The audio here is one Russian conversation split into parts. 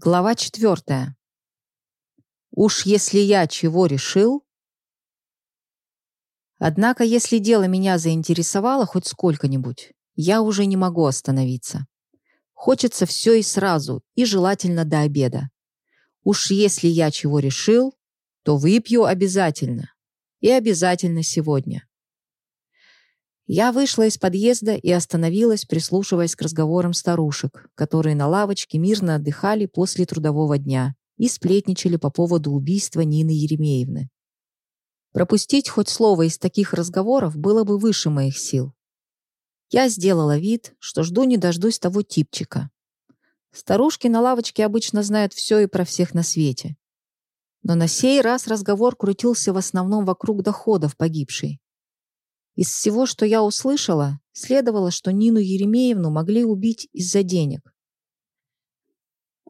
Глава четвертая. Уж если я чего решил... Однако, если дело меня заинтересовало хоть сколько-нибудь, я уже не могу остановиться. Хочется все и сразу, и желательно до обеда. Уж если я чего решил, то выпью обязательно. И обязательно сегодня. Я вышла из подъезда и остановилась, прислушиваясь к разговорам старушек, которые на лавочке мирно отдыхали после трудового дня и сплетничали по поводу убийства Нины Еремеевны. Пропустить хоть слово из таких разговоров было бы выше моих сил. Я сделала вид, что жду не дождусь того типчика. Старушки на лавочке обычно знают все и про всех на свете. Но на сей раз разговор крутился в основном вокруг доходов погибшей. Из всего, что я услышала, следовало, что Нину Еремеевну могли убить из-за денег.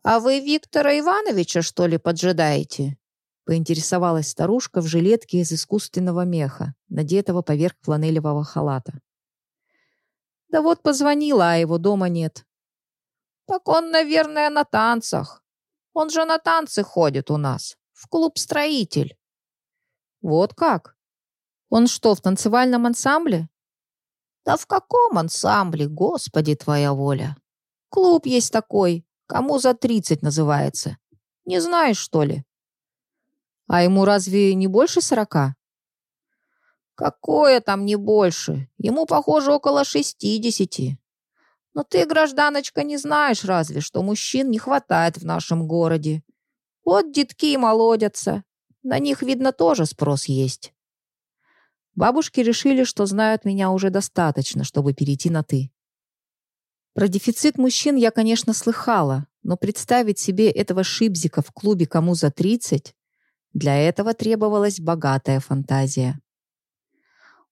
«А вы Виктора Ивановича, что ли, поджидаете?» поинтересовалась старушка в жилетке из искусственного меха, надетого поверх фланелевого халата. «Да вот позвонила, а его дома нет». «Так он, наверное, на танцах. Он же на танцы ходит у нас, в клуб «Строитель». «Вот как?» Он что, в танцевальном ансамбле? Да в каком ансамбле, господи, твоя воля? Клуб есть такой, кому за тридцать называется. Не знаешь, что ли? А ему разве не больше сорока? Какое там не больше? Ему, похоже, около шестидесяти. Но ты, гражданочка, не знаешь разве, что мужчин не хватает в нашем городе. Вот детки молодятся. На них, видно, тоже спрос есть. Бабушки решили, что знают меня уже достаточно, чтобы перейти на «ты». Про дефицит мужчин я, конечно, слыхала, но представить себе этого шибзика в клубе кому за 30, для этого требовалась богатая фантазия.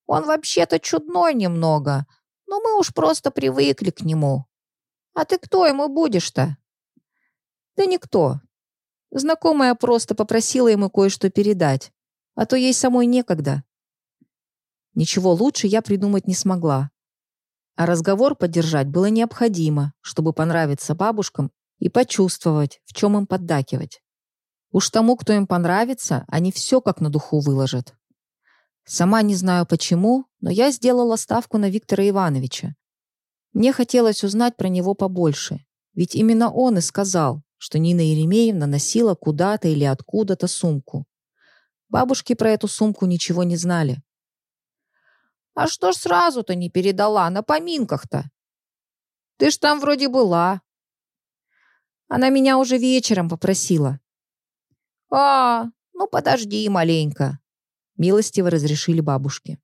«Он вообще-то чудной немного, но мы уж просто привыкли к нему. А ты кто ему будешь-то?» «Да никто. Знакомая просто попросила ему кое-что передать, а то ей самой некогда. Ничего лучше я придумать не смогла. А разговор поддержать было необходимо, чтобы понравиться бабушкам и почувствовать, в чем им поддакивать. Уж тому, кто им понравится, они все как на духу выложат. Сама не знаю почему, но я сделала ставку на Виктора Ивановича. Мне хотелось узнать про него побольше, ведь именно он и сказал, что Нина Еремеевна носила куда-то или откуда-то сумку. Бабушки про эту сумку ничего не знали. А что ж сразу-то не передала на поминках-то? Ты ж там вроде была. Она меня уже вечером попросила. А, ну подожди маленько. Милостиво разрешили бабушки.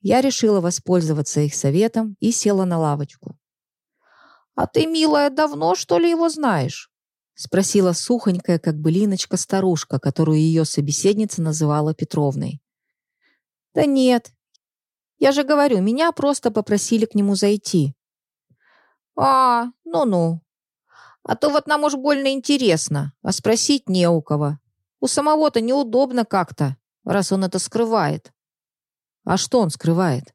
Я решила воспользоваться их советом и села на лавочку. «А ты, милая, давно, что ли, его знаешь?» Спросила сухонькая, как былиночка, старушка, которую ее собеседница называла Петровной. «Да нет, я же говорю, меня просто попросили к нему зайти». «А, ну-ну. А то вот нам уж больно интересно, а спросить не у кого. У самого-то неудобно как-то, раз он это скрывает». «А что он скрывает?»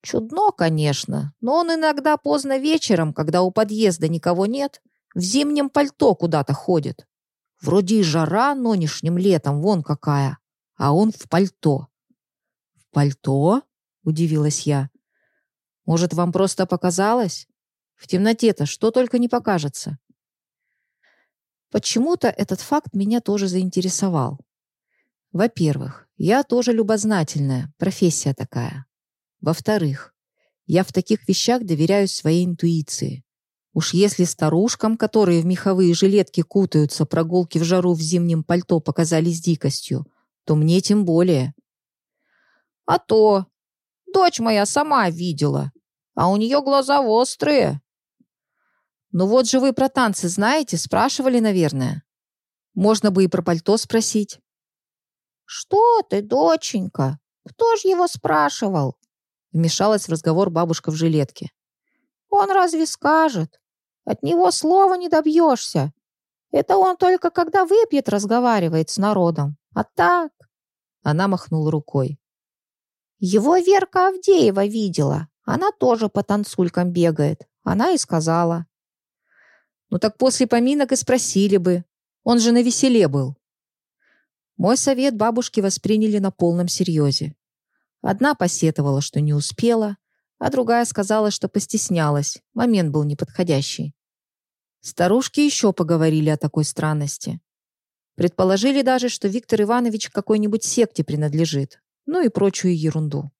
«Чудно, конечно, но он иногда поздно вечером, когда у подъезда никого нет, в зимнем пальто куда-то ходит. Вроде и жара нынешним летом, вон какая, а он в пальто. «Пальто?» — удивилась я. «Может, вам просто показалось? В темноте-то что только не покажется». Почему-то этот факт меня тоже заинтересовал. Во-первых, я тоже любознательная, профессия такая. Во-вторых, я в таких вещах доверяю своей интуиции. Уж если старушкам, которые в меховые жилетки кутаются, прогулки в жару в зимнем пальто показались дикостью, то мне тем более. А то. Дочь моя сама видела. А у нее глаза острые. Ну вот же вы про танцы знаете, спрашивали, наверное. Можно бы и про пальто спросить. Что ты, доченька? Кто ж его спрашивал? Вмешалась в разговор бабушка в жилетке. Он разве скажет? От него слова не добьешься. Это он только когда выпьет, разговаривает с народом. А так...» Она махнула рукой. Его Верка Авдеева видела. Она тоже по танцулькам бегает. Она и сказала. Ну так после поминок и спросили бы. Он же на веселе был. Мой совет бабушки восприняли на полном серьезе. Одна посетовала, что не успела, а другая сказала, что постеснялась, момент был неподходящий. Старушки еще поговорили о такой странности. Предположили даже, что Виктор Иванович к какой-нибудь секте принадлежит, ну и прочую ерунду.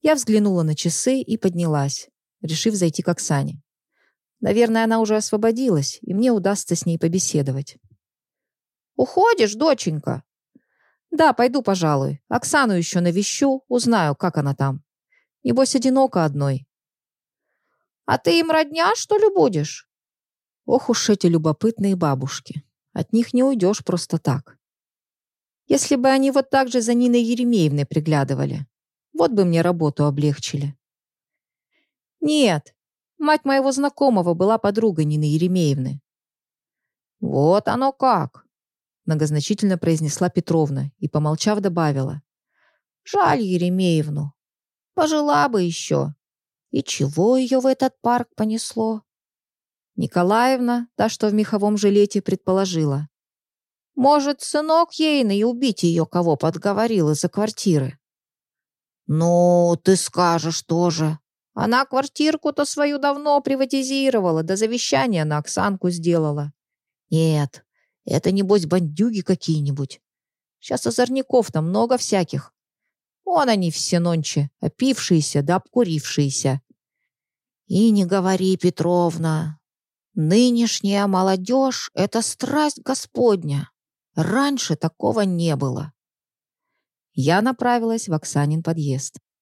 Я взглянула на часы и поднялась, решив зайти к Оксане. Наверное, она уже освободилась, и мне удастся с ней побеседовать. «Уходишь, доченька?» «Да, пойду, пожалуй. Оксану еще навещу, узнаю, как она там. Небось, одиноко одной». «А ты им родня, что ли, будешь?» Ох уж эти любопытные бабушки. От них не уйдешь просто так. Если бы они вот так же за Ниной Еремеевной приглядывали, вот бы мне работу облегчили. Нет, мать моего знакомого была подругой Нины Еремеевны. Вот оно как, многозначительно произнесла Петровна и, помолчав, добавила. Жаль Еремеевну. Пожила бы еще. И чего ее в этот парк понесло? Николаевна, та, что в меховом жилете, предположила. Может, сынок ейный убить ее кого подговорил из-за квартиры? Ну, ты скажешь тоже. Она квартирку-то свою давно приватизировала, до завещания на Оксанку сделала. Нет, это, небось, бандюги какие-нибудь. Сейчас озорников-то много всяких. Вон они все нонче, опившиеся да обкурившиеся. И не говори, Петровна, Нынешняя молодежь — это страсть Господня. Раньше такого не было. Я направилась в Оксанин подъезд.